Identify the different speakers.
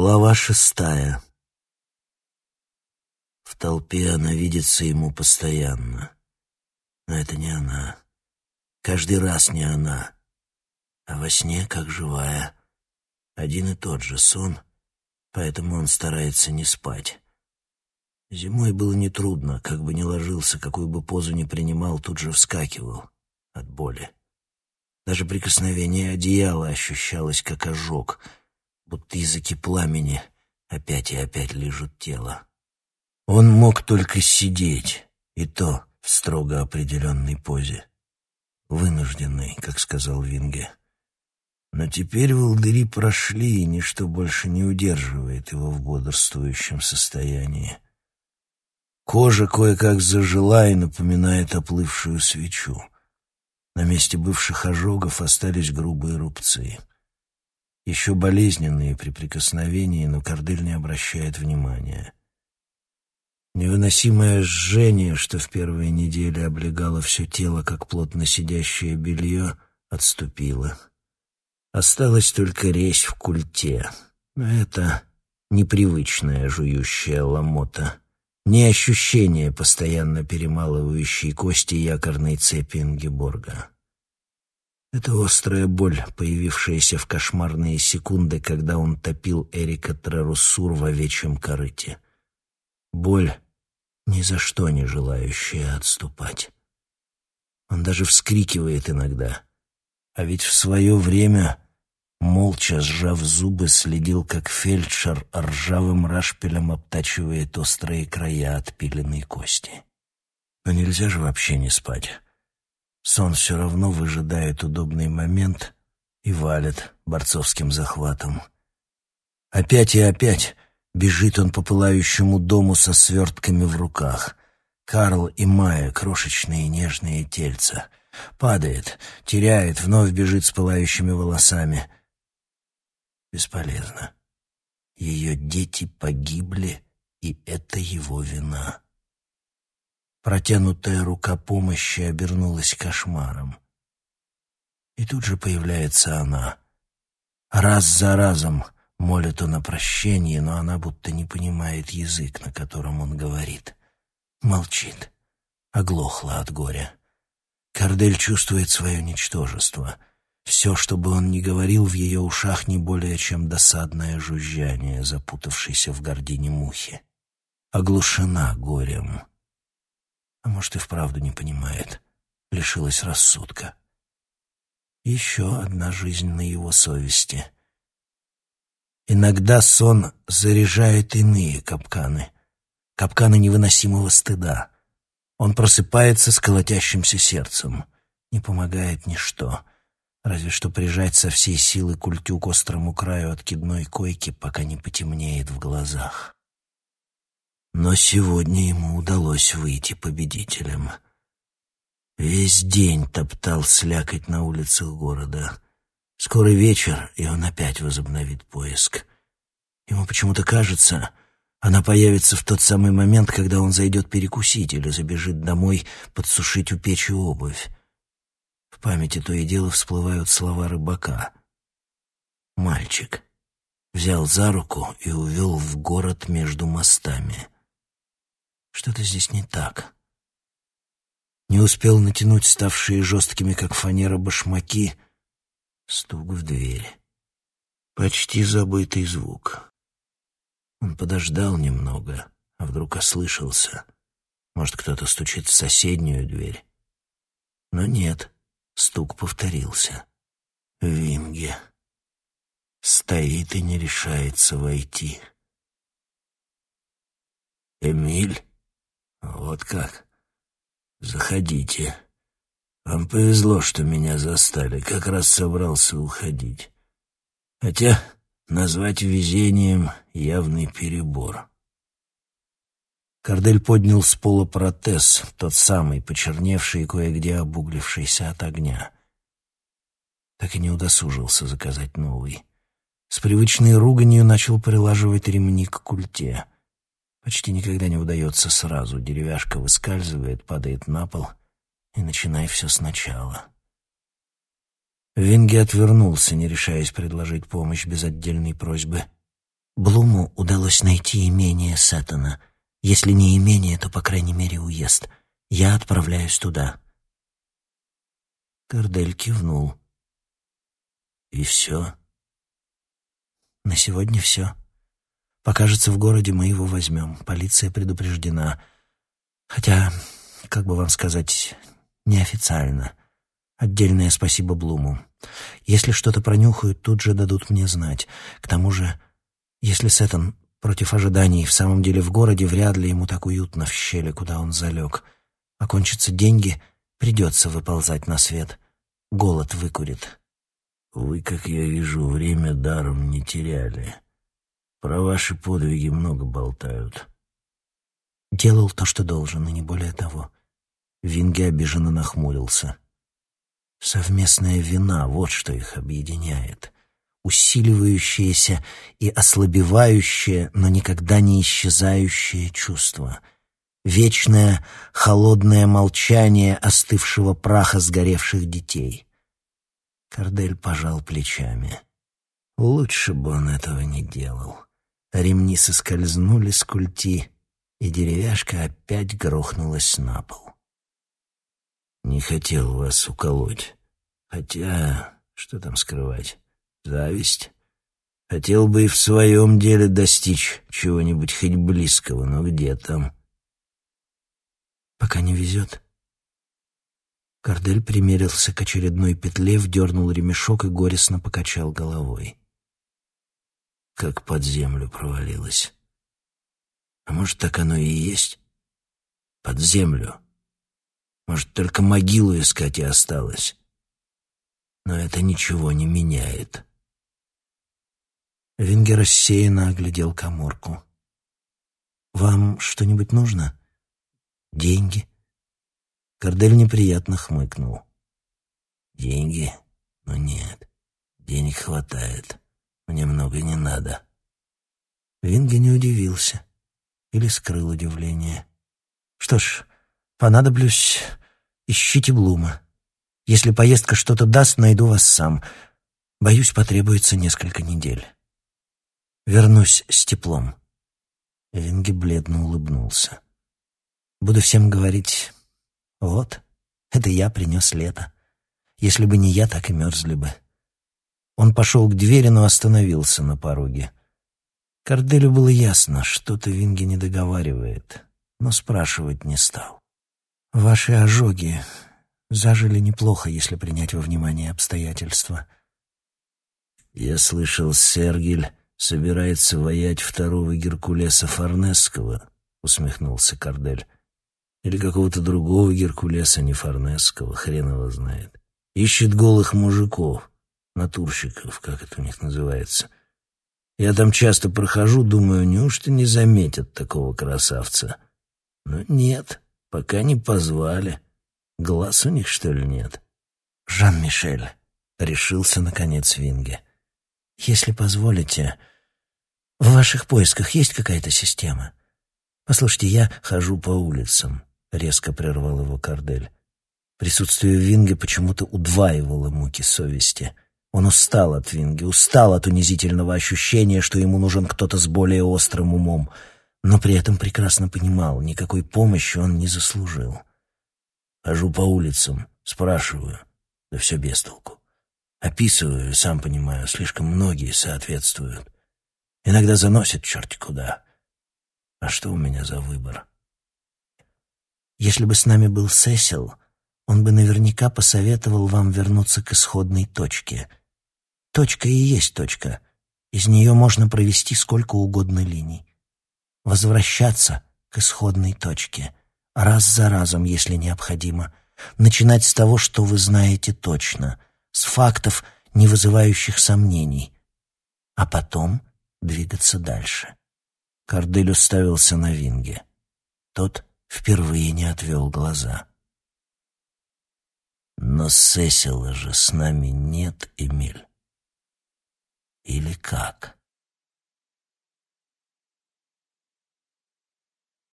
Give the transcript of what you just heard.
Speaker 1: Глава шестая. В толпе она видится ему постоянно. Но это не она. Каждый раз не она. А во сне как живая. Один и тот же сон, поэтому он старается не спать. Зимой было нетрудно, как бы ни ложился, какую бы позу ни принимал, тут же вскакивал от боли. Даже прикосновение одеяла ощущалось как ожог — будто языки пламени опять и опять лежат тело. Он мог только сидеть, и то в строго определенной позе. Вынужденный, как сказал Винге. Но теперь волдыри прошли, и ничто больше не удерживает его в бодрствующем состоянии. Кожа кое-как зажила и напоминает оплывшую свечу. На месте бывших ожогов остались грубые рубцы еще болезненные при прикосновении, но Кордель не обращает внимания. Невыносимое жжение, что в первые недели облегало все тело, как плотно сидящее белье, отступило. Осталась только резь в культе, это непривычная жующая ломота, не ощущение постоянно перемалывающей кости якорной цепи Ингеборга. Это острая боль, появившаяся в кошмарные секунды, когда он топил Эрика Трарусур в овечьем корыте. Боль, ни за что не желающая отступать. Он даже вскрикивает иногда. А ведь в свое время, молча сжав зубы, следил, как фельдшер ржавым рашпилем обтачивает острые края отпиленной кости. Но нельзя же вообще не спать. Сон все равно выжидает удобный момент и валит борцовским захватом. Опять и опять бежит он по пылающему дому со свертками в руках. Карл и Майя, крошечные нежные тельца. Падает, теряет, вновь бежит с пылающими волосами. Бесполезно. Ее дети погибли, и это его вина. Протянутая рука помощи обернулась кошмаром. И тут же появляется она. Раз за разом молит он о прощении, но она будто не понимает язык, на котором он говорит. Молчит. Оглохла от горя. Кардель чувствует свое ничтожество. Все, что бы он ни говорил, в ее ушах не более чем досадное жужжание, запутавшееся в гордине мухи. Оглушена горем. А может, и вправду не понимает. Лишилась рассудка. Еще одна жизнь на его совести. Иногда сон заряжает иные капканы. Капканы невыносимого стыда. Он просыпается с колотящимся сердцем. Не помогает ничто. Разве что прижать со всей силы культю к острому краю откидной койки, пока не потемнеет в глазах. Но сегодня ему удалось выйти победителем. Весь день топтал слякоть на улицах города. Скоро вечер, и он опять возобновит поиск. Ему почему-то кажется, она появится в тот самый момент, когда он зайдет перекусить или забежит домой подсушить у печи обувь. В памяти то и дело всплывают слова рыбака. «Мальчик» взял за руку и увел в город между мостами — что-то здесь не так. Не успел натянуть ставшие жесткими, как фанера, башмаки. Стук в дверь. Почти забытый звук. Он подождал немного, а вдруг ослышался. Может, кто-то стучит в соседнюю дверь. Но нет, стук повторился. Винге. Стоит и не решается войти. «Эмиль?» «Вот как? Заходите. Вам повезло, что меня застали. Как раз собрался уходить. Хотя назвать везением явный перебор». Кардель поднял с пола протез, тот самый, почерневший и кое-где обуглившийся от огня. Так и не удосужился заказать новый. С привычной руганью начал прилаживать ремни к культе — Почти никогда не удается сразу. Деревяшка выскальзывает, падает на пол, и начинай все сначала. Винги отвернулся, не решаясь предложить помощь без отдельной просьбы. Блуму удалось найти имение Сеттона. Если не имение, то, по крайней мере, уезд. Я отправляюсь туда. Кардель кивнул. «И все?» «На сегодня все. Покажется в городе, мы его возьмем. Полиция предупреждена. Хотя, как бы вам сказать, неофициально. Отдельное спасибо Блуму. Если что-то пронюхают, тут же дадут мне знать. К тому же, если Сеттон против ожиданий в самом деле в городе, вряд ли ему так уютно в щели, куда он залег. Окончатся деньги, придется выползать на свет. Голод выкурит.
Speaker 2: Вы, как я вижу, время даром не теряли. Про ваши подвиги много болтают.
Speaker 1: Делал то, что должен, и не более того. Винги обиженно нахмурился. Совместная вина — вот что их объединяет. Усиливающееся и ослабевающее, но никогда не исчезающее чувство. Вечное холодное молчание остывшего праха сгоревших детей. Кардель пожал плечами. Лучше бы он этого не делал. Ремни соскользнули с культи, и деревяшка опять грохнулась на пол.
Speaker 2: Не хотел вас уколоть. Хотя, что там скрывать? Зависть. Хотел бы и в своем деле достичь чего-нибудь хоть близкого, но где там?
Speaker 1: Пока не везет. Кардель примерился к очередной петле, вдернул ремешок и горестно покачал головой.
Speaker 2: Как под землю провалилась. А может, так оно и есть? Под землю. Может, только могилу искать и осталось. Но это ничего не меняет.
Speaker 1: Вингер рассеянно оглядел коморку. «Вам что-нибудь нужно? Деньги?» Кордель неприятно хмыкнул.
Speaker 2: «Деньги? Ну нет, денег хватает. Мне много не надо».
Speaker 1: Винге не удивился или скрыл удивление. «Что ж, понадоблюсь Ищите Блума. Если поездка что-то даст, найду вас сам. Боюсь, потребуется несколько недель. Вернусь с теплом. Винги бледно улыбнулся. Буду всем говорить, вот, это я принес лето. Если бы не я, так и мерзли бы. Он пошел к двери, но остановился на пороге. Корделю было ясно, что-то Винги не договаривает, но спрашивать не стал. Ваши ожоги зажили неплохо, если принять во внимание обстоятельства.
Speaker 2: Я слышал, Сергель собирается воять второго Геркулеса Форнесского, усмехнулся Кардель. Или какого-то другого Геркулеса, не Форнесского, хрен его знает. Ищет голых мужиков, натурщиков, как это у них называется. Я там часто прохожу, думаю, неужто не заметят такого красавца? Но нет. Пока не позвали. Глаз у них, что ли, нет?
Speaker 1: Жан-Мишель, решился, наконец, Винге. Если позволите, в ваших поисках есть какая-то система? Послушайте, я хожу по улицам, резко прервал его Кардель. Присутствие Винге почему-то удваивало муки совести. Он устал от Винги, устал от унизительного ощущения, что ему нужен кто-то с более острым умом — но при этом прекрасно понимал, никакой помощи он не заслужил. Хожу по улицам, спрашиваю, да все без толку. Описываю, сам понимаю, слишком многие соответствуют. Иногда заносят черти куда. А что у меня за выбор? Если бы с нами был Сесил, он бы наверняка посоветовал вам вернуться к исходной точке. Точка и есть точка. Из нее можно провести сколько угодно линий возвращаться к исходной точке, раз за разом, если необходимо, начинать с того, что вы знаете точно, с фактов, не вызывающих сомнений, а потом двигаться дальше. Кардель уставился на Винге. Тот впервые не отвел глаза.
Speaker 2: «Но Сесила же с нами нет, Эмиль. Или как?»